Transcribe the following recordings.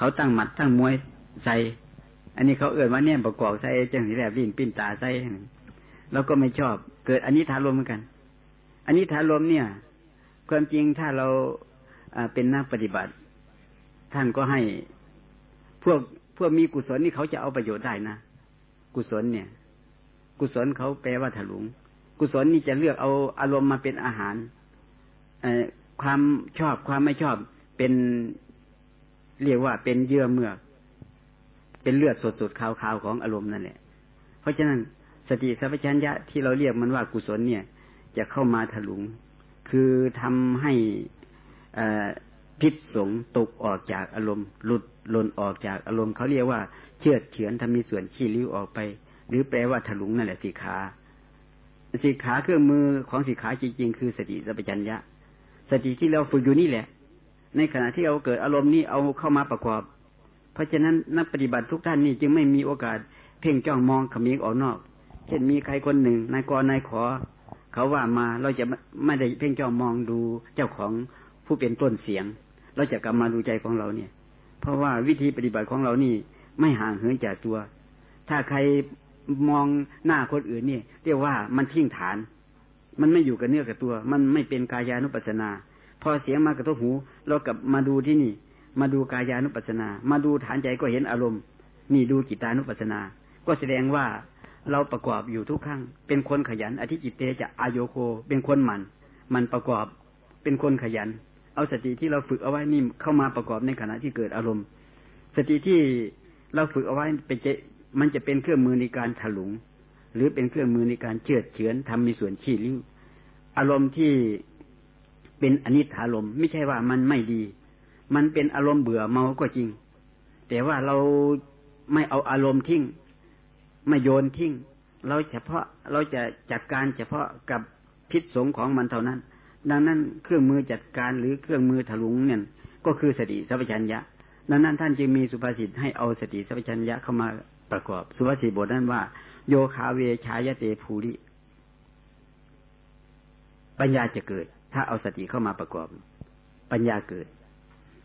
เขาตั้งหมัดตั้งมวยใส่ อันนี้เขาเอื่นว่าเนี่ยประกอบใส่จังสีแลบลิ้นปิ้นตาใส่เราก็ไม่ชอบ เกิดอันนี้ทารมเหมือนกัน อันนี้ทารมเนี่ย ความจริงถ้าเราเป็นนักปฏิบัติ ท่านก็ให้พวกพวกมีกุศลนี่เขาจะเอาประโยชน์ได้นะกุศลเนี่ย กุศลเขาแปลว่าถลุง กุศลนี่จะเลือกเอาอารมณ์มาเป็นอาหารอความชอบความไม่ชอบเป็น เรียกว่าเป็นเยื่อเมือก เป็นเลือดสดๆขาวๆของอารมณ์นั่นแหละ เพราะฉะนั้นสติสัพพัญญะที่เราเรียกมันว่ากุศลเนี่ย จะเข้ามาถลุง คือทำให้พิษสงตกออกจากอารมณ์ หลุดหล่นออกจากอารมณ์เขาเรียกว่าเชือดเฉือนทำมีส่วนขี้ริ้วออกไป หรือแปลว่าถลุงนั่นแหละสีขาสีขาเครื่องมือของสีขาจริงๆ คือสติสัพพัญญะ สติที่เราฝึกอยู่นี่แหละ ในขณะที่เราเกิดอารมณ์นี้เอาเข้ามาประกอบ เพราะฉะนั้นนักปฏิบัติทุกท่านนี่จึงไม่มีโอกาสเพ่งจ้องมองขมิ้งออกนอก เช่นมีใครคนหนึ่งนายกนายขอ เขาว่ามาเราจะไม่ได้เพ่งจ้องมองดูเจ้าของผู้เป็นต้นเสียง เราจะกลับมาดูใจของเราเนี่ย เพราะว่าวิธีปฏิบัติของเรานี่ไม่ห่างเหินจากตัว ถ้าใครมองหน้าคนอื่นนี่เรียกว่ามันทิ้งฐาน มันไม่อยู่กับเนื้อกับตัว มันไม่เป็นกายานุปัสนา พอเสียงมากระทบหู เรากลับมาดูที่นี่ มาดูกายานุปัสสนา มาดูฐานใจก็เห็นอารมณ์ นี่ดูกิตานุปัสสนา ก็แสดงว่าเราประกอบอยู่ทุกครั้งเป็นคนขยัน อธิจิตเตจะอายโยโค เป็นคนหมันมันประกอบเป็นคนขยัน เอาสติที่เราฝึกเอาไว้นี่เข้ามาประกอบในขณะที่เกิดอารมณ์ สติที่เราฝึกเอาไว้เป็นจมันจะเป็นเครื่องมือในการถลุง หรือเป็นเครื่องมือในการเชือดเฉือนทำมีส่วนขี้ริ้วอารมณ์ที่ เป็นอนิจฐารมไม่ใช่ว่ามันไม่ดี มันเป็นอารมณ์เบื่อเมาก็จริง แต่ว่าเราไม่เอาอารมณ์ทิ้งไม่โยนทิ้งเราเฉพาะเราจะจัดการเฉพาะกับพิษสงของมันเท่านั้น ดังนั้นเครื่องมือจัดการหรือเครื่องมือถลุงเนี่ยก็คือสติสัพพัญญะดังนั้นท่านจึงมีสุภาษิตให้เอาสติสัพพัญญะเข้ามาประกอบ สุภาษิตบทนั้นว่า โยคาเวชายเตภูริปัญญาจะเกิด ถ้าเอาสติเข้ามาประกอบ ปัญญาเกิด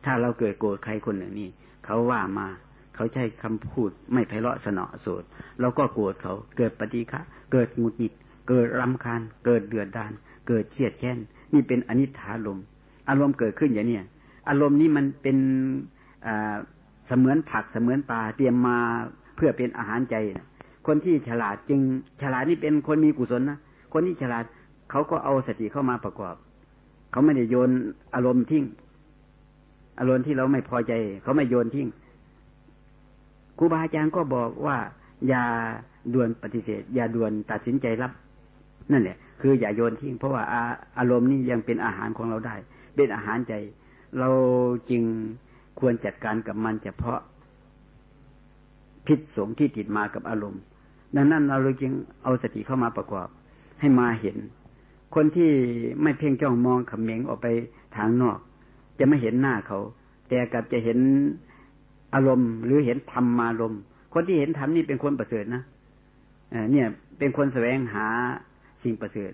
ถ้าเราเกิดโกรธใครคนหนึ่งนี่เขาว่ามาเขาใช้คำพูดไม่ไพเราะสนอโสดเราก็โกรธเขาเกิดปฏิฆะเกิดหงุดหงิด เกิดรำคาญ เกิดเดือดดาน เกิดเครียดแค้นนี่เป็นอนิจฐาลมอารมณ์เกิดขึ้นอย่างนี้อารมณ์นี้มันเป็นเสมือนผักเสมือนปลาเตรียมมาเพื่อเป็นอาหารใจนะคนที่ฉลาดจึงฉลาดนี่เป็นคนมีกุศลนะคนที่ฉลาดเขาก็เอาสติเข้ามาประกอบ เขาไม่ได้โยนอารมณ์ทิ้ง อารมณ์ที่เราไม่พอใจ เขาไม่โยนทิ้งครูบาอาจารย์ก็บอกว่า อย่าด่วนปฏิเสธ อย่าด่วนตัดสินใจรับ นั่นแหละ คืออย่าโยนทิ้ง เพราะว่าอารมณ์นี้ยังเป็นอาหารของเราได้ เป็นอาหารใจ เราจึงควรจัดการกับมันเฉพาะพิษสงที่ติดมากับอารมณ์ ดังนั้นเราเลยจึงเอาสติเข้ามาประกอบ ให้มาเห็น คนที่ไม่เพ่งจ้องมองขมเมงออกไปทางนอก จะไม่เห็นหน้าเขา แต่กลับจะเห็นอารมณ์ หรือเห็นธรรมมารมณ์ คนที่เห็นธรรมนี่เป็นคนประเสริฐนะเนี่ย เป็นคนแสวงหาสิ่งประเสริฐ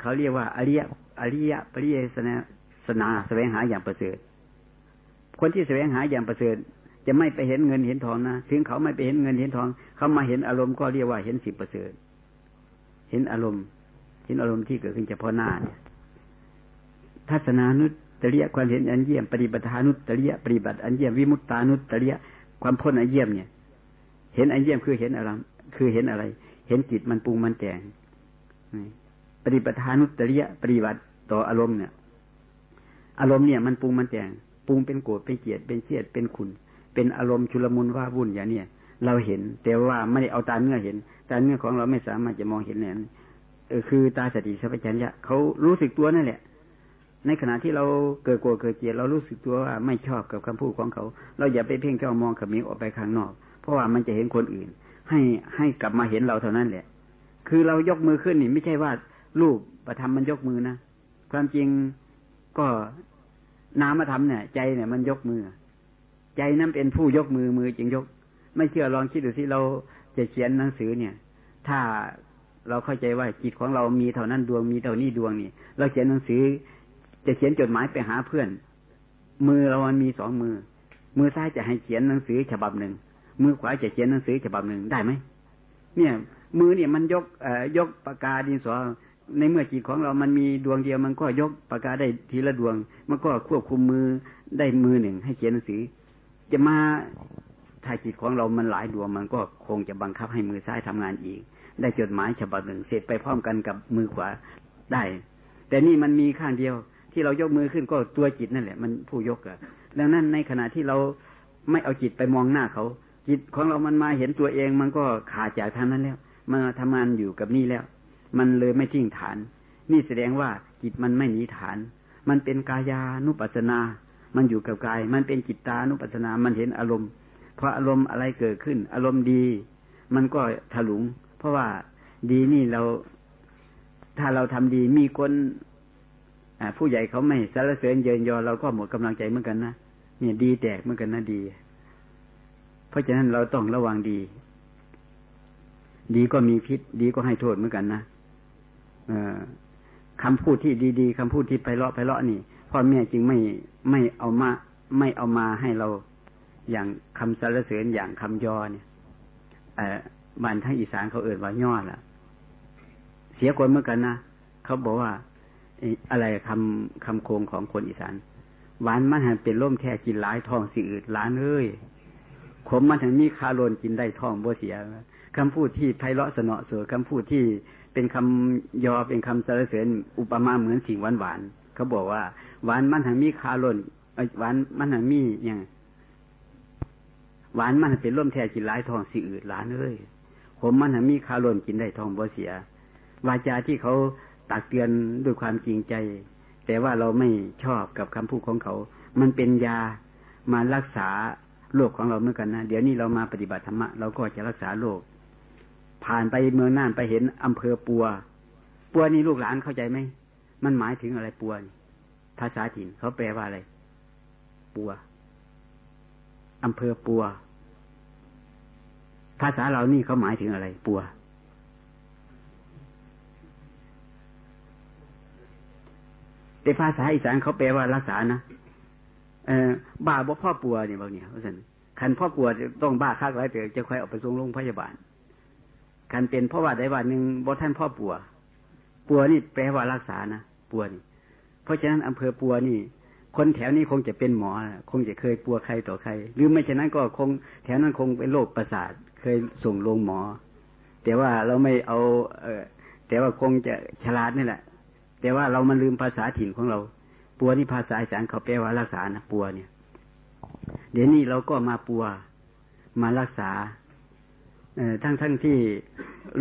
เขาเรียกว่าอริยอริยปริยสนาสนาแสวงหาอย่างประเสริฐ คนที่แสวงหาอย่างประเสริฐ จะไม่ไปเห็นเงินเห็นทองนะถึงเขาไม่ไปเห็นเงินเห็นทอง เขามาเห็นอารมณ์ก็เรียกว่าเห็นสิบประเสริฐ เห็นอารมณ์ เห็นอารมณ์ที่เกิดขึ้นเฉพาะหน้าเนี่ยทัศนานุตตริยความเห็นอันเยี่ยมปฏิบัติานุตตริยปฏิบัติอันเยี่ยมวิมุตตานุตตริยความพ้นอันเยี่ยมเนี่ย เห็นอันเยี่ยมคือเห็นอะไรคือเห็นอะไร เห็นจิตมันปรุงมันแต่งปฏิบัติานุตตริยปฏิบัติต่ออารมณ์เนี่ย อารมณ์เนี่ยมันปรุงมันแต่งปรุงเป็นโกรธเป็นเกลียดเป็นเชียดเป็นขุนเป็นอารมณ์ชุลมุนว่าวุ่นอย่างเนี้ยเราเห็นแต่ว่าไม่ได้เอาตาเนื้อเห็นตาเนื้อของเราไม่สามารถจะมองเห็นแน่นเออ คือตาสติสัพพัญญะเขารู้สึกตัวนั่นแหละ ในขณะที่เราเกิดโกรธเกิดเกลียดเรารู้สึกตัวว่าไม่ชอบกับคำพูดของเขา เราอย่าไปเพ่งจ้องมองขมิ้ออกไปข้างนอก เพราะว่ามันจะเห็นคนอื่น ให้ให้กลับมาเห็นเราเท่านั้นแหละ คือเรายกมือขึ้นนี่ไม่ใช่ว่ารูปประธรรมมันยกมือนะความจริงก็นามธรรมเนี่ย ใจเนี่ยมันยกมือ ใจนั้นเป็นผู้ยกมือมือจึงยก ไม่เชื่อลองคิดดูสิเราจะเขียนหนังสือเนี่ย ถ้า เราเข้าใจว่าจิตของเรามีเท่านั้นดวงมีเท่านี้ดวงนี่เราเขียนหนังสือ จะเขียนจดหมายไปหาเพื่อน มือเรามันมีสองมือ มือซ้ายจะให้เขียนหนังสือฉบับหนึ่งมือขวาจะเขียนหนังสือฉบับหนึ่งได้ไหมเนี่ย มือเนี่ยมันยกเอ่อยกปากกาดินสอในเมื่อจิตของเรามันมีดวงเดียวมันก็ยกปากกาได้ทีละดวง มันก็ควบคุมมือได้มือหนึ่งให้เขียนหนังสือ จะมาถ้าจิตของเรามันหลายดวงมันก็คงจะบังคับให้มือซ้ายทำงานอีก ได้จดหมายฉบับหนึ่งเสร็จไปพร้อมกันกับมือขวาได้ แต่นี่มันมีข้างเดียว ที่เรายกมือขึ้นก็ตัวจิตนั่นแหละ มันผู้ยกอะดังนั้นในขณะที่เราไม่เอาจิตไปมองหน้าเขา จิตของเรามันมาเห็นตัวเองมันก็ขาดจากทางนั้นแล้วมาทำงานอยู่กับนี่แล้ว มันเลยไม่ทิ้งฐาน นี่แสดงว่าจิตมันไม่หนีฐาน มันเป็นกายานุปัสนา มันอยู่กับกาย มันเป็นจิตตานุปัสนา มันเห็นอารมณ์พออารมณ์อะไรเกิดขึ้น อารมณ์ดี มันก็ถลุง เพราะว่าดีนี่เรา ถ้าเราทำดีมีคนผู้ใหญ่เขาไม่สรรเสริญเยินยอเราก็หมดกำลังใจเหมือนกันนะเนี่ยดีแตกเหมือนกันนะดี เพราะฉะนั้นเราต้องระวังดี ดีก็มีพิษ ดีก็ให้โทษเหมือนกันนะอคำพูดที่ดีๆคำพูดที่ไปเลาะไปเลาะนี่พ่อแม่จึงไม่ไม่เอามา ไม่เอามาให้เราอย่างคำสรรเสริญอย่างคำยอเนี่ยเอ บ้านทั้งอีสานเขาเอ่นว่าย่อล่ะ เสียคนเหมือนกันนะเขาบอกว่าอะไรคำคำโคงของคนอีสานหวานมันหันเป็นร่มแค่กินหลายทองสิอืดล้านเอ้ยขมมันถึงมีคาโลนกินได้ทองบ่เสียคำพูดที่ไพเราะสนอสวยคำพูดที่เป็นคำยอเป็นคำสรรเสริญอุปมาเหมือนสิ่งหวานหวานเขาบอกว่า หวานมันถึงมีคาโลนหวานมันถึงมีอย่างหวานมันเป็นร่มแท้กินหลายทองสิอืดล้านเอ้ย ขมมันมีคาโลนกินได้ทองบ่เสีย วาจาที่เขาตักเตือนด้วยความจริงใจ แต่ว่าเราไม่ชอบกับคำพูดของเขา มันเป็นยามารักษาโรคของเราเหมือนกันนะ เดี๋ยวนี้เรามาปฏิบัติธรรมะเราก็จะรักษาโรค ผ่านไปเมืองน่านไปเห็นอำเภอปัว ปัวนี่ลูกหลานเข้าใจไหม มันหมายถึงอะไรปัว ภาษาถิ่นเขาแปลว่าอะไร ปัวอำเภอปัว ภาษาเรานี่เขาหมายถึงอะไร ปัว แต่ภาษาอีสานเขาแปลว่ารักษานะเออบ้าบ่พ่อปัวเนี่ยบางเนี่ยเพราะฉะนั้นคันพ่อปัวต้องบ้าคักไรแต่จะค่อยเอาไปส่งโรงพยาบาลคันเป็นพราะว่าได้ว่าหนึ่งบ่ท่านพ่อปัว ปัวนี่แปลว่ารักษานะปัวนี่ เพราะฉะนั้นอำเภอปัวนี่ คนแถวนี้คงจะเป็นหมอ คงจะเคยปัวใครต่อใคร หรือไม่เช่นนั้นก็คงแถวนั้นคงเป็นโรคประสาทเคยส่งโรงหมอ แต่ว่าเราไม่เอา เออแต่ว่าคงจะฉลาดนี่แหละ แต่ว่าเรามันลืมภาษาถิ่นของเรา ปัวนี่ภาษาอีสานเขาแปลว่ารักษานะปัวเนี่ย เดี๋ยวนี้เราก็มาปัว มารักษา เออทั้งทั้งที่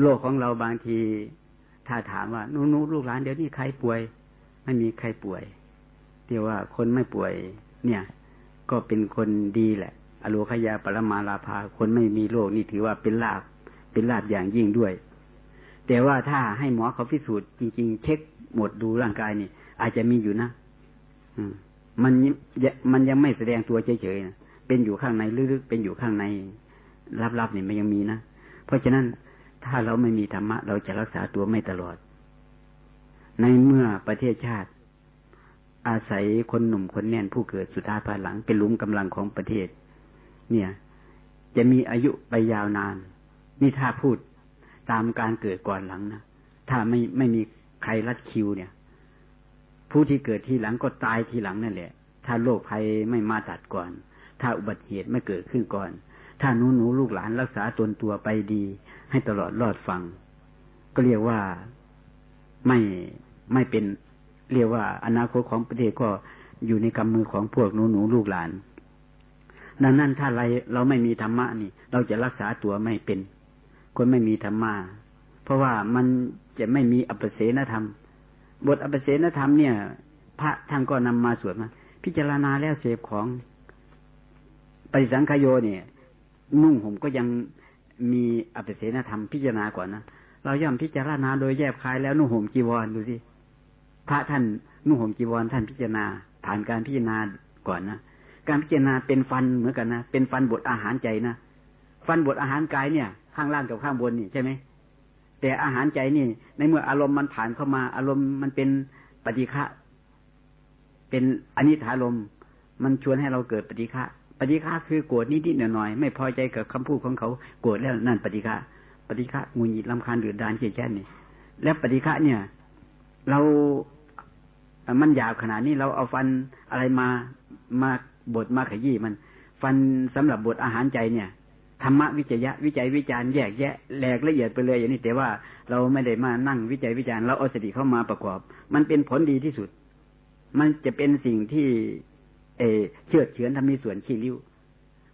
โลกของเราบางที ถ้าถามว่านู้นู้ลูกหลานเดี๋ยวนี้ใครป่วย ไม่มีใครป่วยเดี๋ยวว่าคนไม่ป่วย เนี่ย ก็เป็นคนดีแหละ อโลคยาปรมาลาภา คนไม่มีโรคนี่ถือว่าเป็นลาบเป็นลาบอย่างยิ่งด้วย แต่ว่าถ้าให้หมอเขาพิสูจน์จริง ๆ เช็คหมดดูร่างกายนี่อาจจะมีอยู่นะอืมมันมันยังไม่แสดงตัวเฉยๆนะเป็นอยู่ข้างในลึกๆเป็นอยู่ข้างในลับๆนี่มันยังมีนะเพราะฉะนั้นถ้าเราไม่มีธรรมะ เราจะรักษาตัวไม่ตลอด ในเมื่อประเทศชาติ อาศัยคนหนุ่มคนแน่นผู้เกิดสุดท้ายภายหลัง เป็นลุมกำลังของประเทศ เนี่ย จะมีอายุไปยาวนาน นี่ถ้าพูดตามการเกิดก่อนหลังนะถ้าไม่ไม่มีใครรัดคิวเนี่ย ผู้ที่เกิดทีหลังก็ตายทีหลังนั่นแหละ ถ้าโรคภัยไม่มาตัดก่อน ถ้าอุบัติเหตุไม่เกิดขึ้นก่อน ถ้าหนูหนูลูกหลานรักษาตนตัวไปดี ให้ตลอดรอดฟัง ก็เรียกว่าไม่ไม่เป็นเรียกว่าอนาคตของประเทศก็อยู่ในกำมือของพวกหนูหนูลูกหลาน ดังนั้นถ้าเราเราไม่มีธรรมะนี่ เราจะรักษาตัวไม่เป็น คนไม่มีธรรมะเพราะว่ามันจะไม่มีอัปเสนธรรม บทอัปเสนธรรมเนี่ย พระท่านก็นำมาสวดมาพิจารณาแล้วเสพของปฏิสังขโยเนี่ย นุ่งผมก็ยังมีอัปเสนธรรมพิจารณาก่อนนะเราย่อมพิจารณาโดยแยบคายแล้วนุ่งห่มจีวรดูสิพระท่านนุ่งห่มจีวรท่านพิจารณา ผ่านการพิจารณาก่อนนะ การพิจารณาเป็นฟันเหมือนกันนะเป็นฟันบทอาหารใจนะฟันบทอาหารกายเนี่ย ข้างล่างกับข้างบนนี่ใช่ไหมแต่อาหารใจนี่ ในเมื่ออารมณ์มันผ่านเข้ามา อารมณ์มันเป็นปฏิฆะเป็นอนิถารมมันชวนให้เราเกิดปฏิฆะปฏิฆาคือโกรธนิดๆหน่อยๆไม่พอใจกับคำพูดของเขาโกรธแล้วนั่นปฏิฆาปฏิฆะงูหงิดลำคาญเดือดานเกลียดแค้นนี่ แล้วปฏิฆะเนี่ย เรามันหยาบขนาดนี้เราเอาฟันอะไรมามา บดมาขยี้มัน ฟันสำหรับบดอาหารใจเนี่ยธรรมะวิจยะวิจัยวิจารณ์แยกแยะแหลกละเอียดไปเลยอย่างนี้แต่ว่าเราไม่ได้มานั่งวิจัยวิจารณ์เราเอาสติเข้ามาประกอบ มันเป็นผลดีที่สุด มันจะเป็นสิ่งที่ เอเชื่อเฉือนทำมีส่วนขี้ริ้ว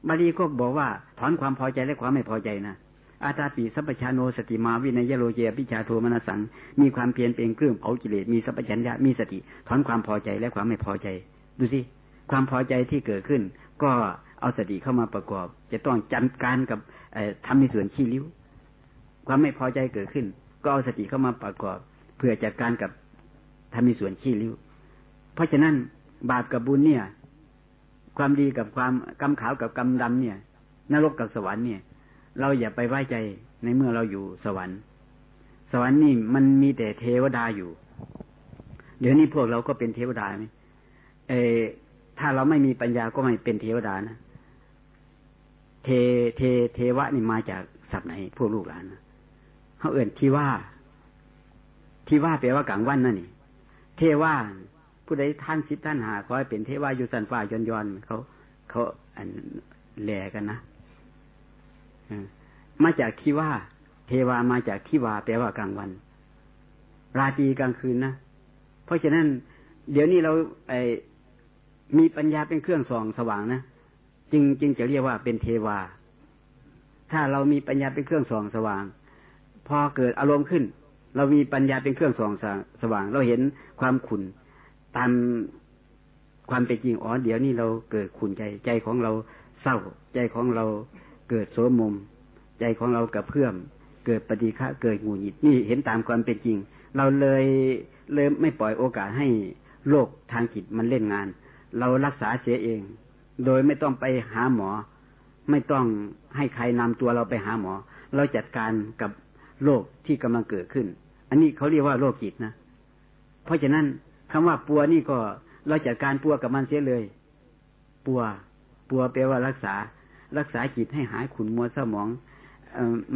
บาลีก็บอกว่าถอนความพอใจและความไม่พอใจนะอาตาปีสัพชาโนสติมาวินัยโลเจพิชาโทมนสัง มีความเพียรเป็นเครื่องเผากิเลสมีสัพชัญญะมีสติ ถอนความพอใจและความไม่พอใจ ดูสิ ความพอใจที่เกิดขึ้น ก็เอาสติเข้ามาประกอบ จะต้องจัดการกับทำในส่วนขี้ริ้ว ความไม่พอใจเกิดขึ้น ก็เอาสติเข้ามาประกอบ เพื่อจัดการกับทำในส่วนขี้ริ้ว เพราะฉะนั้นบาปกับบุญเนี่ย ความดีกับความกรรมขาวกับกรรมดำเนี่ยนรกกับสวรรค์เนี่ย เราอย่าไปไว้ใจในเมื่อเราอยู่สวรรค์ สวรรค์นี่มันมีแต่เทวดาอยู่ เดี๋ยวนี้พวกเราก็เป็นเทวดาไหมเอ ถ้าเราไม่มีปัญญาก็ไม่เป็นเทวดานะเทเทเทวะนี่มาจากศัพท์ไหนพวกลูกหลานเขาเอื่นที่ว่า ที่ว่าแปลว่ากลางวันนั่นนี่ เทว่าผู้ใดท่านสิบท่านหาขอให้เป็นเทวาอยู่สันฟ้าย้อนย้อนเขาเขาอันแหลกันนะมาจากที่ว่า เทวามาจากที่ว่าแปลว่ากลางวัน ราตรีกลางคืนนะเพราะฉะนั้น เดี๋ยวนี้เราไอ มีปัญญาเป็นเครื่องส่องสว่างนะจึงจึงจะเรียกว่าเป็นเทวา ถ้าเรามีปัญญาเป็นเครื่องส่องสว่าง พอเกิดอารมณ์ขึ้น เรามีปัญญาเป็นเครื่องส่องสว่าง เราเห็นความขุนตามความเป็นจริงอ๋อเดี๋ยวนี้เราเกิดขุนใจใจของเราเศร้า ใจของเราเกิดโสมม ใจของเรากระเพื่อม เกิดปฏิฆะเกิดงูหงิดนี่เห็นตามความเป็นจริง เราเลยเลยไม่ปล่อยโอกาสให้โลกทางจิตมันเล่นงาน เรารักษาเสียเอง โดยไม่ต้องไปหาหมอ ไม่ต้องให้ใครนำตัวเราไปหาหมอ เราจัดการกับโรคที่กำลังเกิดขึ้น อันนี้เขาเรียกว่าโรคจิตนะ เพราะฉะนั้นคำว่าปัวนี่ก็เราจัดการปัวกับมันเสียเลย ปัว ปัวแปลว่ารักษา รักษาจิตให้หายขุนมัวสมอง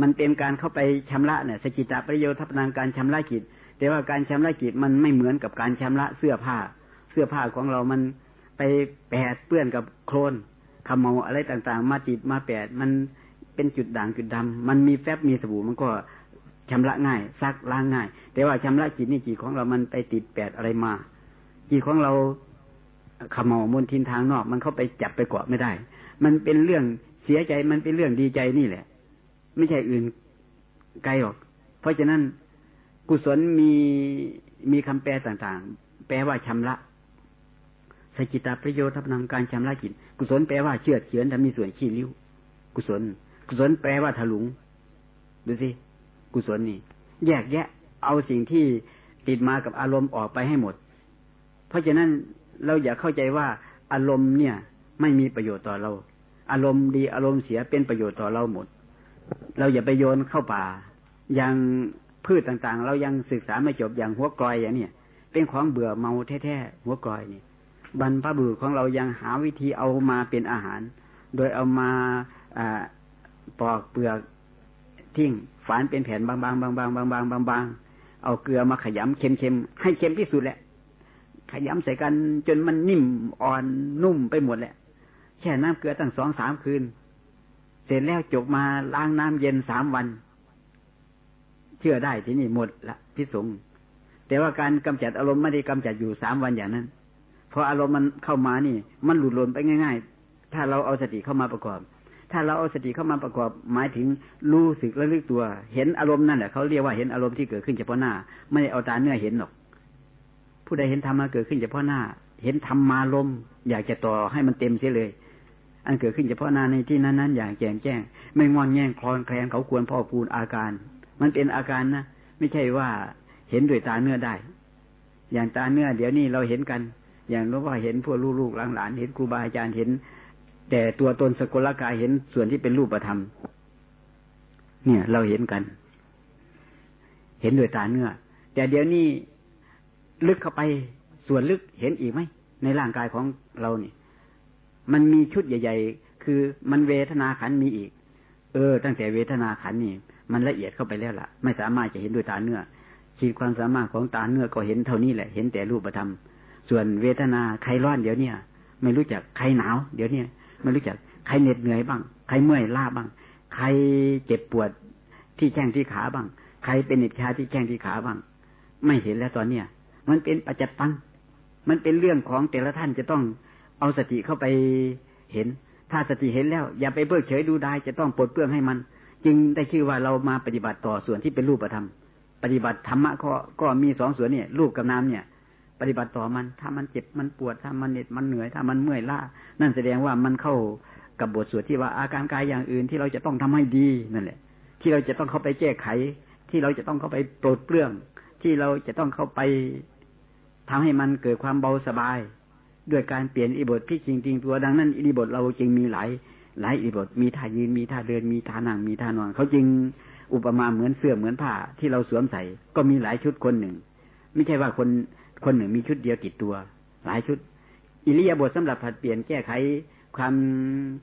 มันเป็นการเข้าไปชำระเนี่ยสกิตาประโยชน์ทัพนางการชำระจิต แต่ว่าการชำระจิตมันไม่เหมือนกับการชำระเสื้อผ้า เสื้อผ้าของเรามัน ไปแปดเปื้อนกับโคลนขมเมาอะไรต่างๆ มาติดมาแปดมันเป็นจุดด่างจุดดำมันมีแฟบมีสบู่มันก็ชำระง่ายซักล้างง่าย แต่ว่าชำระจิตนี่จิตของเรามันไปติดแปดอะไรมาจิตของเราขมเมามนทินทางนอก มันเข้าไปจับไปเกาะไม่ได้ มันเป็นเรื่องเสียใจมันเป็นเรื่องดีใจนี่แหละ ไม่ใช่อื่นไกลหรอก เพราะฉะนั้นกุศลมีมีคำแปลต่างๆ แปลว่าชำระ สกิตาประโยชน์ทับนำการชำระจิต กุศลแปลว่าเชื่อเฉือนทำมีส่วนขี้ริ้ว กุศล กุศลแปลว่าถลุง ดูสิ กุศลนี่ แยกแยะ เอาสิ่งที่ติดมากับอารมณ์ออกไปให้หมด เพราะฉะนั้นเราอย่าเข้าใจว่าอารมณ์เนี่ย ไม่มีประโยชน์ต่อเรา อารมณ์ดีอารมณ์เสียเป็นประโยชน์ต่อเราหมด เราอย่าไปโยนเข้าป่า อย่างพืชต่างๆ เรายังศึกษาไม่จบอย่างหัวกลอยอย่างเนี้ยเป็นของเบื่อเมาแท้ๆหัวกลอยนี่ บรรพบุรุษของเรายังหาวิธีเอามาเป็นอาหาร โดยเอามาอปอกเปลือกทิ้งฝานเป็นแผ่นบางๆบางๆบางๆบางๆบางๆเอาเกลือมาขยำเค็มๆให้เค็มที่สุดแหละ ขยำใส่กันจนมันนิ่มอ่อนนุ่มไปหมดแหละแช่น้ำเกลือตั้งสองสามคืน เสร็จแล้วจบมาล้างน้ำเย็นสามวัน เชื่อได้ที่นี่หมดละพิสงแต่ว่าการกำจัดอารมณ์ไม่ได้กำจัดอยู่สามวันอย่างนั้น ออารมณ์มันเข้ามานี่ มันหลุดหล่นไปง่าย ๆ ถ้าเราเอาสติเข้ามาประกอบ ถ้าเราเอาสติเข้ามาประกอบ หมายถึงรู้สึกและลึกตัว เห็นอารมณ์นั่นแหละเขาเรียกว่าเห็นอารมณ์ที่เกิดขึ้นเฉพาะหน้า ไม่ได้เอาตาเนื้อเห็นหรอก ผู้ใดเห็นธรรมมาเกิดขึ้นเฉพาะหน้า เห็นธรรมาลมอยากจะต่อให้มันเต็มเสียเลย อันเกิดขึ้นเฉพาะหน้าในที่นั้นๆอย่างแจ่มแจ้ง ไม่งอนแง่งคลอนแคลนเขาควรพ่อพูนอาการ มันเป็นอาการนะไม่ใช่ว่าเห็นด้วยตาเนื้อได้ อย่างตาเนื้อเดี๋ยวนี้เราเห็นกัน อย่างรู้ว่าเห็นพวกลูกๆหลานเห็นครูบาอาจารย์เห็น แต่ตัวตนสกุลกายเห็นส่วนที่เป็นรูปธรรม เนี่ย เราเห็นกัน เห็นด้วยตาเนื้อ แต่เดี๋ยวนี้ลึกเข้าไปส่วนลึกเห็นอีกไหมในร่างกายของเราเนี่ยมันมีชุดใหญ่ ๆ คือมันเวทนาขันมีอีก เออ ตั้งแต่เวทนาขันนี่ มันละเอียดเข้าไปแล้วล่ะ ไม่สามารถจะเห็นด้วยตาเนื้อขีดความสามารถของตาเนื้อก็เห็นเท่านี้แหละ เห็นแต่รูปธรรม ส่วนเวทนาใครร้อนเดี๋ยวนี้ไม่รู้จักใครหนาวเดี๋ยวนี้ไม่รู้จักใครเหน็ดเหนื่อยบ้าง ใครเมื่อยล้าบ้าง ใครเจ็บปวดที่แข้งที่ขาบ้าง ใครเป็นอิจฉาที่แข้งที่ขาบ้าง ไม่เห็นแล้วตอนเนี้ยมันเป็นปัจจตังมันเป็นเรื่องของแต่ละท่านจะต้องเอาสติเข้าไปเห็น ถ้าสติเห็นแล้ว อย่าไปเบิกเฉยดูได้จะต้องปลดเปลื้องให้มัน จึงได้ชื่อว่าเรามาปฏิบัติต่อส่วนที่เป็นรูปธรรม ปฏิบัติธรรมะก็ก็มีสองส่วนเนี่ยรูปกับนามเนี่ย ปฏิบัติต่อมัน ถ้ามันเจ็บมันปวดถ้ามันเหน็ดมันเหนื่อยถ้ามันเมื่อยล้านั่นแสดงว่ามันเข้ากับบทสวดที่ว่าอาการกายอย่างอื่นที่เราจะต้องทำให้ดีนั่นแหละ ที่เราจะต้องเข้าไปแก้ไข ที่เราจะต้องเข้าไปโปรดเปลื้อง ที่เราจะต้องเข้าไปทำให้มันเกิดความเบาสบาย ด้วยการเปลี่ยนอิบทที่จริงจริงตัวดังนั้นอิบทเราจึงมีหลายหลายอิบทมีท่ายืนมีท่าเดินมีท่านั่งมีท่านอนเขาจึงอุปมาเหมือนเสื้อเหมือนผ้าที่เราสวมใส่ ก็มีหลายชุดคนหนึ่ง ไม่ใช่ว่าคน คนหนึ่งมีชุดเดียวติดตัว หลายชุด อิริยาบถสำหรับผัดเปลี่ยนแก้ไขความ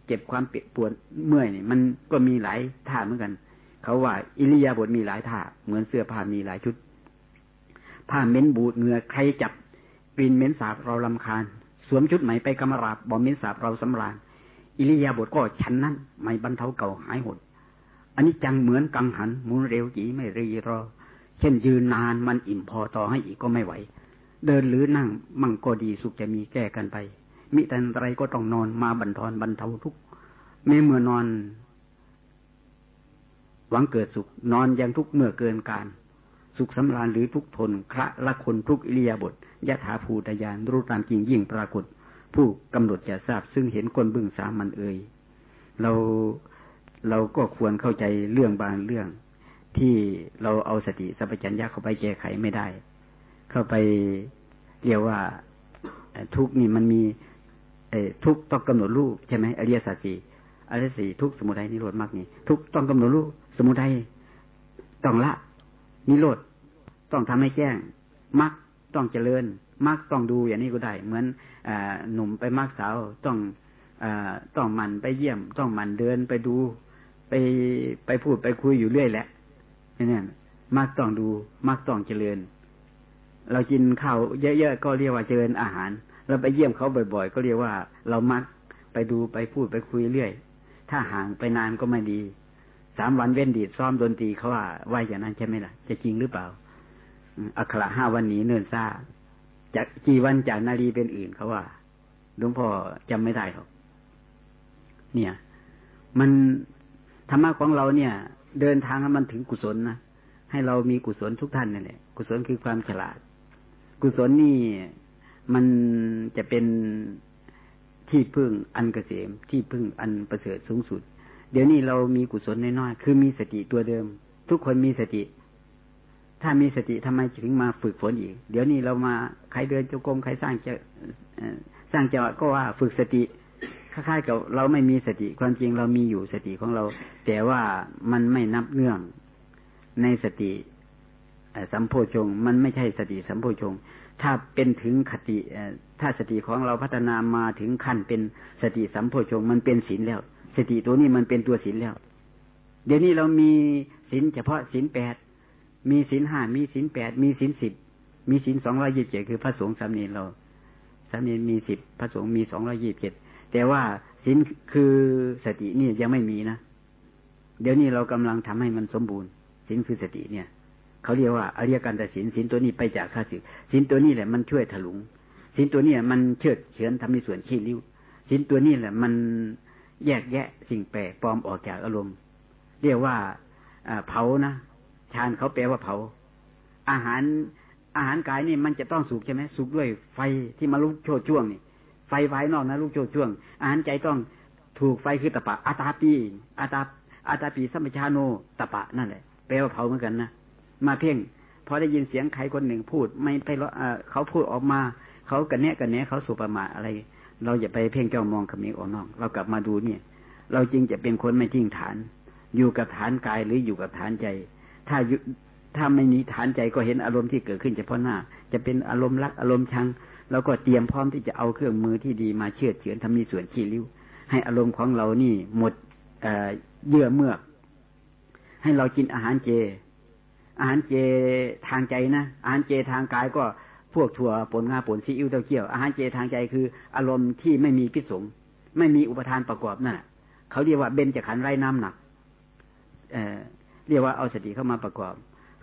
เจ็บความปวดเมื่อยนี่มันก็มีหลายท่าเหมือนกัน เขาว่า อิริยาบถมีหลายท่าเหมือนเสื้อผ้ามีหลายชุด ผ้าเม้นบูดเหงื่อใครจับกลิ่นเม้นสาบเราลำคาญ สวมชุดใหม่ไปกรรมราบบ่เม้นสาบเราสำราญ อิริยาบถก็ฉันนั้นไม่บรรเทาเก่าหายหดอันนี้จังเหมือนกังหันมุนเร็วจีไม่รีรอ เช่นยืนนานมันอิ่มพอต่อให้อีกก็ไม่ไหว เดินหรือนั่งมั่งก็ดีสุขจะมีแก้กันไป มิแต่ไรก็ต้องนอนมาบันทอนบรรเทาทุกแม้เมื่อนอน หวังเกิดสุขนอนยังทุกเมื่อเกินการ สุขสำราญหรือทุกทนคระละคนทุกอิริยาบถยะถาภูตยานรู้ตามจริงยิ่งปรากฏ ผู้กำหนดจะทราบซึ่งเห็นคนบึ้งสามันเอ่ยเราเราก็ควรเข้าใจเรื่องบางเรื่อง ที่เราเอาสติสัพพัญญะเข้าไปแก้ไขไม่ได้ เข้าไป เรียกว่าทุกนี่มันมีทุกต้องกำหนดรูปใช่ไหมอริยสัจสี่อริยสี่ทุกสมุทัยนิโรธมากนี่ทุกต้องกำหนดรูปสมุทัยต้องละ นิโรธต้องทำให้แจ้งมักต้องเจริญมักต้องดูอย่างนี้ก็ได้ เหมือนอหนุ่มไปมักสาวต้องอต้องมันไปเยี่ยม ต้องมันเดินไปดู ไปไปพูดไปคุยอยู่เรื่อยแหละนี่มักต้องดูมักต้องเจริญ เรากินข้าวเยอะๆก็เรียกว่าเจริญอาหาร เราไปเยี่ยมเขาบ่อย ๆ ก็เรียกว่าเรามักไปดูไปพูดไปคุยเรื่อย ถ้าห่างไปนานก็ไม่ดี สามวันเว้นดีดซ้อมดนตรีเขาว่าไหวอย่างนั้นใช่ไหมล่ะ จะจริงหรือเปล่าอัคระห้าวันนี้เนินซ่าจากกี่วันจากนาลีเป็นอื่นเขาว่าหลวงพ่อจำไม่ได้หรอกเนี่ย มันธรรมะของเราเนี่ย เดินทางให้มันถึงกุศลนะให้เรามีกุศลทุกท่านนั่นแหละกุศลคือความฉลาด กุศลนี่มันจะเป็นที่พึ่งอันเกษมที่พึ่งอันประเสริฐสูงสุด เดี๋ยวนี้เรามีกุศลน้อยๆคือมีสติตัวเดิม ทุกคนมีสติ ถ้ามีสติทำไมถึงมาฝึกฝนอีก เดี๋ยวนี้เรามาใครเดินจงกรมใครสร้างจะสร้างจังหวะก็ว่าฝึกสติคล้ายๆกับเราไม่มีสติความจริงเรามีอยู่สติของเรา แต่ว่ามันไม่นับเนื่องในสติ สัมโพชงมันไม่ใช่สติสัมโพชงถ้าเป็นถึงคติถ้าสติของเราพัฒนามาถึงขั้นเป็นสติสัมโพชงมันเป็นศีลแล้ว สติตัวนี้มันเป็นตัวศีลแล้ว เดี๋ยวนี้เรามีศีลเฉพาะศีลแปดมีศีลห้ามีศีลแปดมีศีลสิบมีศีลสองร้อยี่สิบเจ็ดคือพระสงฆ์สามเณรเราสามเณรมีสิบพระสงฆ์มีสองร้อยี่สิบเจ็ดแต่ว่าศีลคือสตินี่ยังไม่มีนะเดี๋ยวนี้เรากำลังทำให้มันสมบูรณ์ศีลคือสติเนี่ย เขาเรียกว่าอริยการแต่ศีลศีลตัวนี้ไปจากข้าศึกศีลตัวนี้แหละมันช่วยถลุงศีลตัวนี้มันเชิดเฉือนทำในส่วนขี้ริ้วศีลตัวนี้แหละมันแยกแยะสิ่งแปลกปลอมออกจากอารมณ์ เรียกว่าเผานะฌานเขาแปลว่าเผา อาหารอาหารกายนี่มันจะต้องสุกใช่ไหมสุกด้วยไฟที่มาลุกโชดช่วงนี่ไฟภายนอกนะลุกโชดช่วง อาหารใจต้องถูกไฟคือตะปะอาตาปีอาตาอาตาปีสัมปชาโนตะปะนั่นแหละแปลว่าเผาเหมือนกันนะ มาเพ่งพอได้ยินเสียงใครคนหนึ่งพูด ไม่ไปเขาพูดออกมา เขากันเนี้ยกันเนี้ยเขาสุประมาทอะไร เราอย่าไปเพ่งจ้องมองขมิออกนอก เรากลับมาดูเนี่ย เราจริงจะเป็นคนไม่ทิ้งฐาน อยู่กับฐานกายหรืออยู่กับฐานใจ ถ้าถ้าไม่มีฐานใจก็เห็นอารมณ์ที่เกิดขึ้นเฉพาะหน้า จะเป็นอารมณ์รักอารมณ์ชังแล้วก็เตรียมพร้อมที่จะเอาเครื่องมือที่ดีมาเชื่อเฉือนทำมีส่วนขี้ริ้ว ให้อารมณ์ของเรานี่หมดเยื่อเมือก ให้เรากินอาหารเจ อาหารเจทางใจนะ อาหารเจทางกายก็พวกถั่วปนงาปนซีอิ๊วเต้าเจี้ยวอาหารเจทางใจคืออารมณ์ที่ไม่มีพิษสงไม่มีอุปทานประกอบนั่นเขาเรียกว่าเบนจะขันไร้น้ำหนักเอเรียกว่าเอาสติเข้ามาประกอบ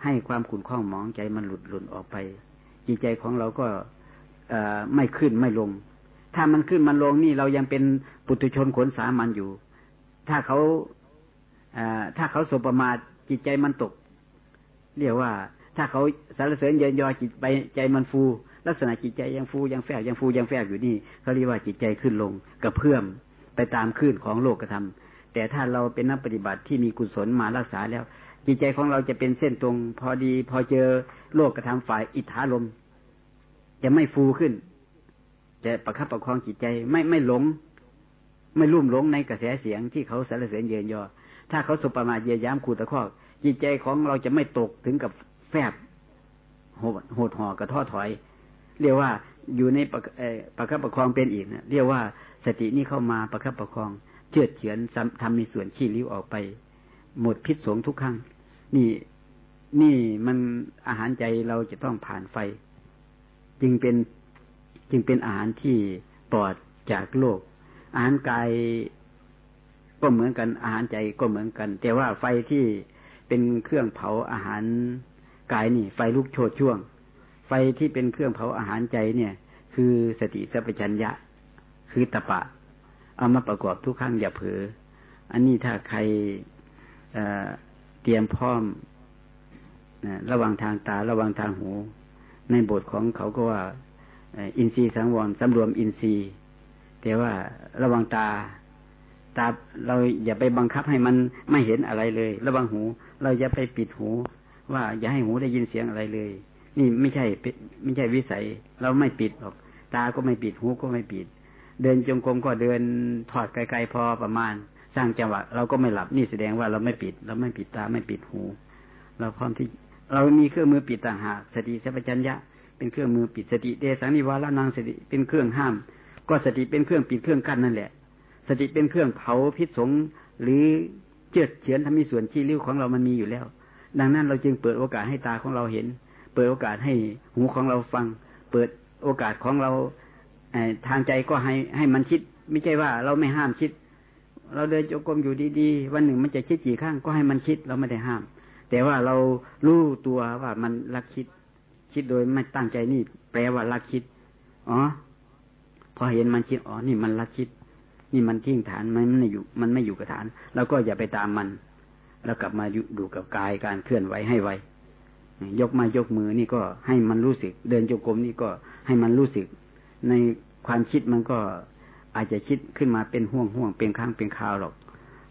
ให้ความขุ่นข้องมองใจมันหลุดหลุนออกไป จิตใจของเราก็อไม่ขึ้นไม่ลง ถ้ามันขึ้นมันลงนี่เรายังเป็นปุถุชนขนสามันอยู่ ถ้าเขาอถ้าเขาสบประมาทจิตใจมันตก เรียกว่า ถ้าเขาสารเสริญเยินยอจิตไปใจมันฟู ลักษณะจิตใจยังฟูยังแฝงยังฟูยังแฝงอยู่นี่เขาเรียกว่าจิตใจขึ้นลงกระเพื่อมไปตามคลื่นของโลกธรรมแต่ถ้าเราเป็นนักปฏิบัติที่มีกุศลมารักษาแล้ว จิตใจของเราจะเป็นเส้นตรง พอดีพอเจอโลกกระทำฝ่ายอิทธาลม จะไม่ฟูขึ้น จะประคับประคองจิตใจไม่ไม่หลง ไม่ลุ่มหลงในกระแสเสียงที่เขาสรรเสริญเยินยอ ถ้าเขาสุประมาทเยียย้ำขูดตะคอก จิตใจของเราจะไม่ตกถึงกับแฟบโหดห่อกระท้อถอย เรียกว่าอยู่ในประคับประคองเป็นอีกนะเรียกว่าสตินี่เข้ามาประคับประคองเจือเฉือนทำในส่วนขี้ริ้วออกไป หมดพิษสงทุกครั้ง นี่นี่มันอาหารใจเราจะต้องผ่านไฟ จึงเป็นจึงเป็นอาหารที่ปลอดจากโลก อาหารกายก็เหมือนกันอาหารใจก็เหมือนกัน แต่ว่าไฟที่ เป็นเครื่องเผาอาหารกายนี่ ไฟลุกโชดช่วง ไฟที่เป็นเครื่องเผาอาหารใจเนี่ย คือสติสัพพัญญะ คือตะปะ เอามาประกอบทุกครั้งอย่าเผลออันนี้ถ้าใครเตรียมพร้อมระวังทางตาระวังทางหู ในบทของเขาก็ว่า อินทรีย์สังวรสำรวมอินทรีย์แต่ว่าระวังตา ตาเราอย่าไปบังคับให้มันไม่เห็นอะไรเลย ระวังหู เราอย่าไปปิดหู ว่าอย่าให้หูได้ยินเสียงอะไรเลย นี่ไม่ใช่ไม่ใช่วิสัย เราไม่ปิดหรอก ตาก็ไม่ปิดหูก็ไม่ปิด เดินจงกรมก็เดินถอดไกลๆพอประมาณ สร้างจังหวะเราก็ไม่หลับนี่แสดงว่าเราไม่ปิด เราไม่ปิดตาไม่ปิดหู เราพร้อมที่ เรามีเครื่องมือปิดต่างหากสติสัพพัญญะเป็นเครื่องมือปิดสติเดสังนิวาระนางสติเป็นเครื่องห้าม ก็สติเป็นเครื่องปิดเครื่องกั้นนั่นแหละ สติเป็นเครื่องเผาพิษสงหรือเจือดเฉือนทำมีส่วนที่ริ้วของเรามันมีอยู่แล้ว ดังนั้นเราจึงเปิดโอกาสให้ตาของเราเห็น เปิดโอกาสให้หูของเราฟัง เปิดโอกาสของเราทางใจก็ให้ให้มันคิด ไม่ใช่ว่าเราไม่ห้ามคิด เราเดินจงกรมอยู่ดีๆ วันหนึ่งมันจะคิดกี่ครั้งก็ให้มันคิดเราไม่ได้ห้าม แต่ว่าเรารู้ตัวว่ามันรักคิด คิดโดยไม่ตั้งใจนี่ แปลว่ารักคิด อ๋อ พอเห็นมันคิด อ๋อ นี่มันรักคิด นี่มันทิ้งฐานมันไม่อยู่ มันไม่อยู่กับฐานเราก็อย่าไปตามมัน แล้วกลับมาดูกับกายการเคลื่อนไหวให้ไวยกมายกมือนี่ก็ให้มันรู้สึก เดินจงกรมนี่ก็ให้มันรู้สึก ในความคิดมันก็อาจจะคิดขึ้นมาเป็นห่วงห่วงเป็นครั้งเป็นคราวหรอก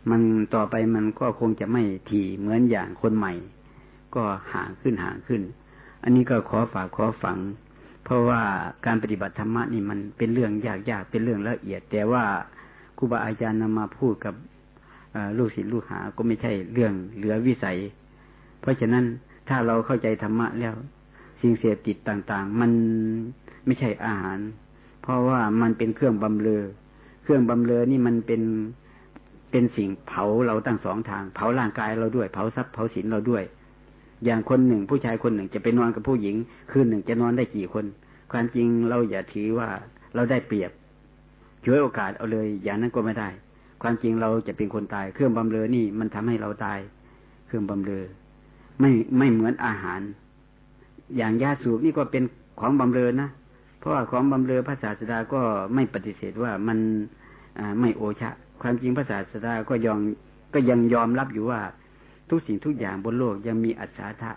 มันต่อไปมันก็คงจะไม่ถี่เหมือนอย่างคนใหม่ ก็ห่างขึ้นห่างขึ้น อันนี้ก็ขอฝากขอฝัง เพราะว่าการปฏิบัติธรรมะนี่มันเป็นเรื่องยากยากเป็นเรื่องละเอียด แต่ว่า รูบาอาจารย์นำมาพูดกับลูกศิษย์ลูกหา ก็ไม่ใช่เรื่องเหลือวิสัย เพราะฉะนั้นถ้าเราเข้าใจธรรมะแล้ว สิ่งเสพติดต่าง ๆ มันไม่ใช่อาหาร เพราะว่ามันเป็นเครื่องบำเรอ เครื่องบำเรอนี่มันเป็นเป็นสิ่งเผาเราตั้งสองทาง เผาร่างกายเราด้วย เผาทรัพย์เผาสินเราด้วย อย่างคนหนึ่งผู้ชายคนหนึ่งจะไปนอนกับผู้หญิง คืนหนึ่งจะนอนได้กี่คน ความจริงเราอย่าถือว่าเราได้เปรียบ ช่วยโอกาสเอาเลย อย่างนั้นก็ไม่ได้ ความจริงเราจะเป็นคนตาย เครื่องบำเรอนี่มันทำให้เราตาย เครื่องบำเรอ ไม่ไม่เหมือนอาหาร อย่างยาสูบนี่ก็เป็นของบำเรอนะเพราะว่าของบำเรอพระศาสดาก็ไม่ปฏิเสธว่ามันไม่โอชะ ความจริงพระศาสดาก็ยอมก็ยังยอมรับอยู่ว่า ทุกสิ่งทุกอย่างบนโลกยังมีอัศทะ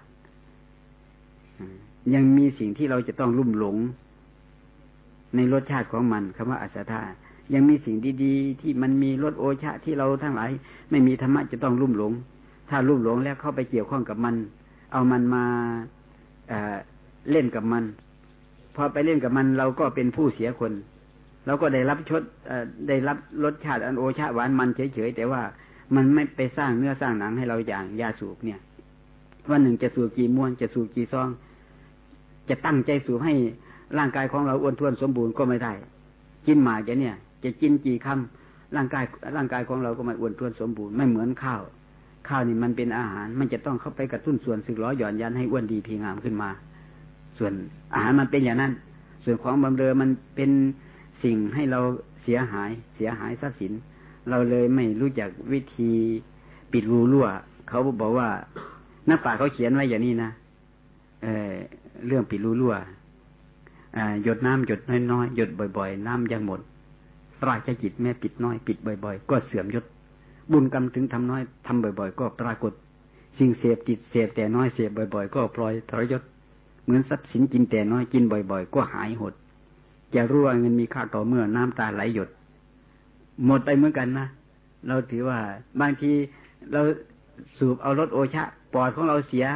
ยังมีสิ่งที่เราจะต้องลุ่มหลง ในรสชาติของมันคำว่าอัศทะยังมีสิ่งดีๆ ที่มันมีรสโอชะที่เราทั้งหลาย ไม่มีธรรมะจะต้องลุ่มหลง ถ้าลุ่มหลงแล้วเข้าไปเกี่ยวข้องกับมัน เอามันมาเล่นกับมัน พอไปเล่นกับมันเราก็เป็นผู้เสียคนเราก็ได้รับชดได้รับรสชาติอันโอชาหวานมันเฉยๆแต่ว่ามันไม่ไปสร้างเนื้อสร้างหนังให้เราอย่างยาสูบเนี่ยวันหนึ่งจะสูบกี่ม้วนจะสูบกี่ซอง จะตั้งใจสูบให้ ร่างกายของเราอ้วนท้วนสมบูรณ์ก็ไม่ได้ กินหมากจะเนี่ย จะกินกี่คำร่างกายร่างกายของเราก็ไม่อ้วนท้วนสมบูรณ์ไม่เหมือนข้าว ข้าวนี่มันเป็นอาหาร มันจะต้องเข้าไปกระตุ้นส่วนสึกล้อหย่อนยันให้อ้วนดีพีงามขึ้นมา ส่วนอาหารมันเป็นอย่างนั้น ส่วนของบำเรอมันเป็นสิ่งให้เราเสียหายเสียหายทรัพย์สิน เราเลยไม่รู้จักวิธีปิดรูรั่ว เขาบอกว่านักป่าเขาเขียนไว้อย่างนี้นะเอเรื่องปิดรูรั่ว หยดน้ำหยดน้อยๆหยดบ่อย ๆ น้ำยังหมดราชกิจแม่ปิดน้อยปิดบ่อย ๆ ก็เสื่อมยศ บุญกรรมถึงทำน้อยทำบ่อย ๆ ก็ปรากฏ สิ่งเสพจิตเสพแต่น้อยเสพบ่อย ๆ ก็ปล่อยทรยศ เหมือนทรัพย์สินกินแต่น้อยกินบ่อย ๆ ก็หายหด จะรู้ว่าเงินมีค่าต่อเมื่อน้ำตาไหลหยด หมดไปเหมือนกันนะเราถือว่าบางทีเราสูบเอารถโอชะปอดของเราเสีย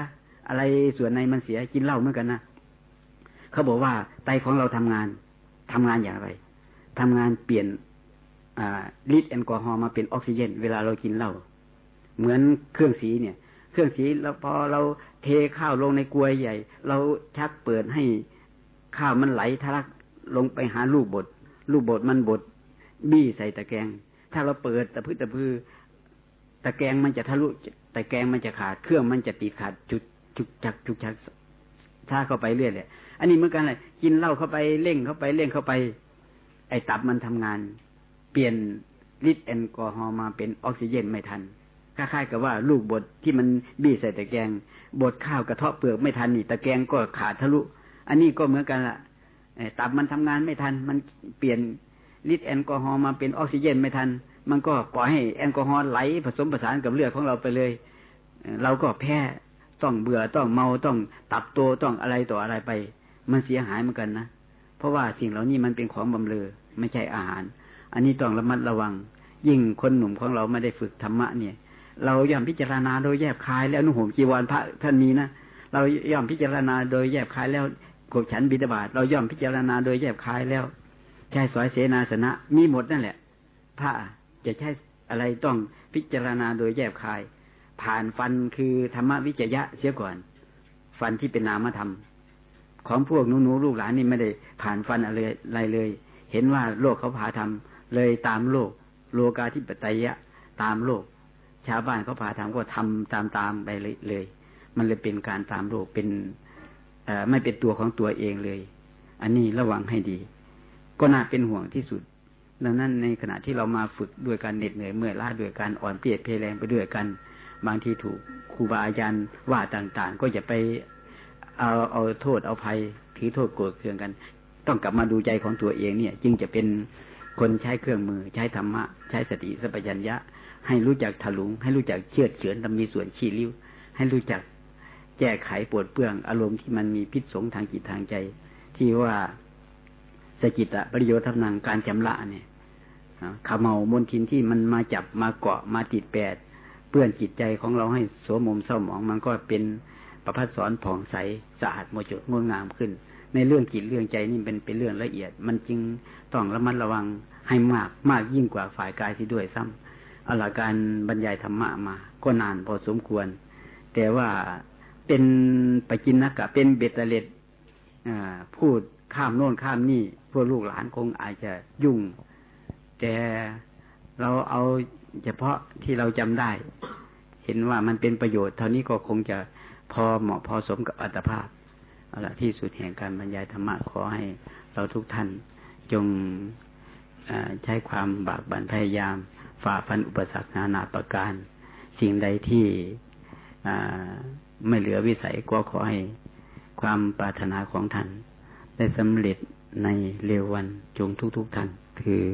อะไรส่วนในมันเสียกินเหล้าเหมือนกันนะ เขาบอกว่าไตของเราทำงานทำงานอย่างไรทำงานเปลี่ยนลิตรแอลกอฮอล์มาเป็นออกซิเจน เวลาเรากินเหล้าเหมือนเครื่องสีเนี่ย เครื่องสีแล้วพอเราเทข้าวลงในกลวยใหญ่ เราชักเปิดให้ข้าวมันไหลทะลักลงไปหาลูกบดลูกบดมันบดบี้ใส่ตะแกรงถ้าเราเปิดตะพื้ตะพื้ตะแกรงมันจะทะลุตะแกรงมันจะขาดเครื่องมันจะติดขาดจุดจุกจักจุกจักถ้าเข้าไปเรื่อยเลย อันนี้เหมือนกันเลยกินเหล้าเข้าไปเร่งเข้าไปเร่งเข้าไป ไอ้ตับมันทำงาน เปลี่ยนฤทธิ์แอลกอฮอล์มาเป็นออกซิเจนไม่ทันคล้ายๆกับว่าลูกบดที่มันบี้ใส่ตะแกรงบดข้าวกระเทาะเปลือกไม่ทันนี่ตะแกรงก็ขาดทะลุ อันนี้ก็เหมือนกันละตับมันทำงานไม่ทัน มันเปลี่ยนฤทธิ์แอลกอฮอล์มาเป็นออกซิเจนไม่ทัน มันก็ปล่อยให้แอลกอฮอล์ไหลผสมผสานกับเลือดของเราไปเลยเราก็แพ้ต้องเบื่อต้องเมาต้องตับโตต้องอะไรต่ออะไรไป มันเสียหายเหมือนกันนะ เพราะว่าสิ่งเหล่านี้มันเป็นของบำเรอไม่ใช่อาหาร อันนี้ต้องระมัดระวัง ยิ่งคนหนุ่มของเราไม่ได้ฝึกธรรมะเนี่ย เราย่อมพิจารณาโดยแยบคายแล้วนุ่งห่มจีวรพระท่านมีนะเราย่อมพิจารณาโดยแยบคายแล้วกบฉันบิดาบาตเราย่อมพิจารณาโดยแยบคายแล้วใช้สอยเสนาสนะ มีหมดนั่นแหละพระจะใช้อะไรต้องพิจารณาโดยแยบคาย ผ่านฟันคือธรรมวิจยะเสียก่อน ฟันที่เป็นนามธรรม ของพวกหนูๆลูกหลานนี่ไม่ได้ผ่านฟันอะไรเลย เห็นว่าโลกเขาพาทำเลยตามโลก โลกาธิปไตยะตามโลก ชาวบ้านเขาพาทำก็ทำตามตามไปเลย มันเลยเป็นการตามโลกเป็นไม่เป็นตัวของตัวเองเลย อันนี้ระวังให้ดี ก็น่าเป็นห่วงที่สุด ดังนั้นในขณะที่เรามาฝึกด้วยการเหน็ดเหนื่อยเมื่อยล้าด้วยการอ่อนเปียบเพลแรงไปด้วยกัน บางทีถูกครูบาอาจารย์ว่าต่างๆ ก็อย่าไป เอาเอาโทษเอาภัยถือโทษโกรธเคืองกัน ต้องกลับมาดูใจของตัวเองเนี่ย จึงจะเป็นคนใช้เครื่องมือ ใช้ธรรมะ ใช้สติสัพพัญญะ ให้รู้จักถลุง ให้รู้จักเชื่อเฉือนทำมีส่วนชี้ริ้ว ให้รู้จักแก้ไขปวดเปื้อง อารมณ์ที่มันมีพิษสงทางจิตทางใจ ที่ว่าสกิตะประโยชน์ทำนางการจำละเนี่ยขาเมามนทินที่มันมาจับมาเกาะมาติดแปดเปื้อนจิตใจของเราให้สวมมเศร้าหมอง มันก็เป็น ประพัดสอนผ่องใสสะอาดโมจดงดงามขึ้น ในเรื่องจิตเรื่องใจนี่เป็นเป็นเรื่องละเอียด มันจึงต้องระมัดระวังให้มากมากยิ่งกว่าฝ่ายกายที่ด้วยซ้ำเอาละการบรรยายธรรมะมา ก็นานพอสมควร แต่ว่าเป็นปกินนักะเป็นเบตเล็ดพูดข้ามโน่นข้ามนี่พวกลูกหลานคงอาจจะยุ่ง แต่เราเอาเฉพาะที่เราจำได้ เห็นว่ามันเป็นประโยชน์เท่านี้ก็คงจะ พอเหมาะพอสมกับอัตภาพเอาละที่สุดแห่งการบรรยายธรรมะขอให้เราทุกท่านจงใช้ความบากบั่นพยายาม ฝ่าฟันอุปสรรคนานาประการ สิ่งใดที่ไม่เหลือวิสัยก็ขอให้ความปรารถนาของท่าน ได้สำเร็จในเร็ววันจงทุกๆท่านคือ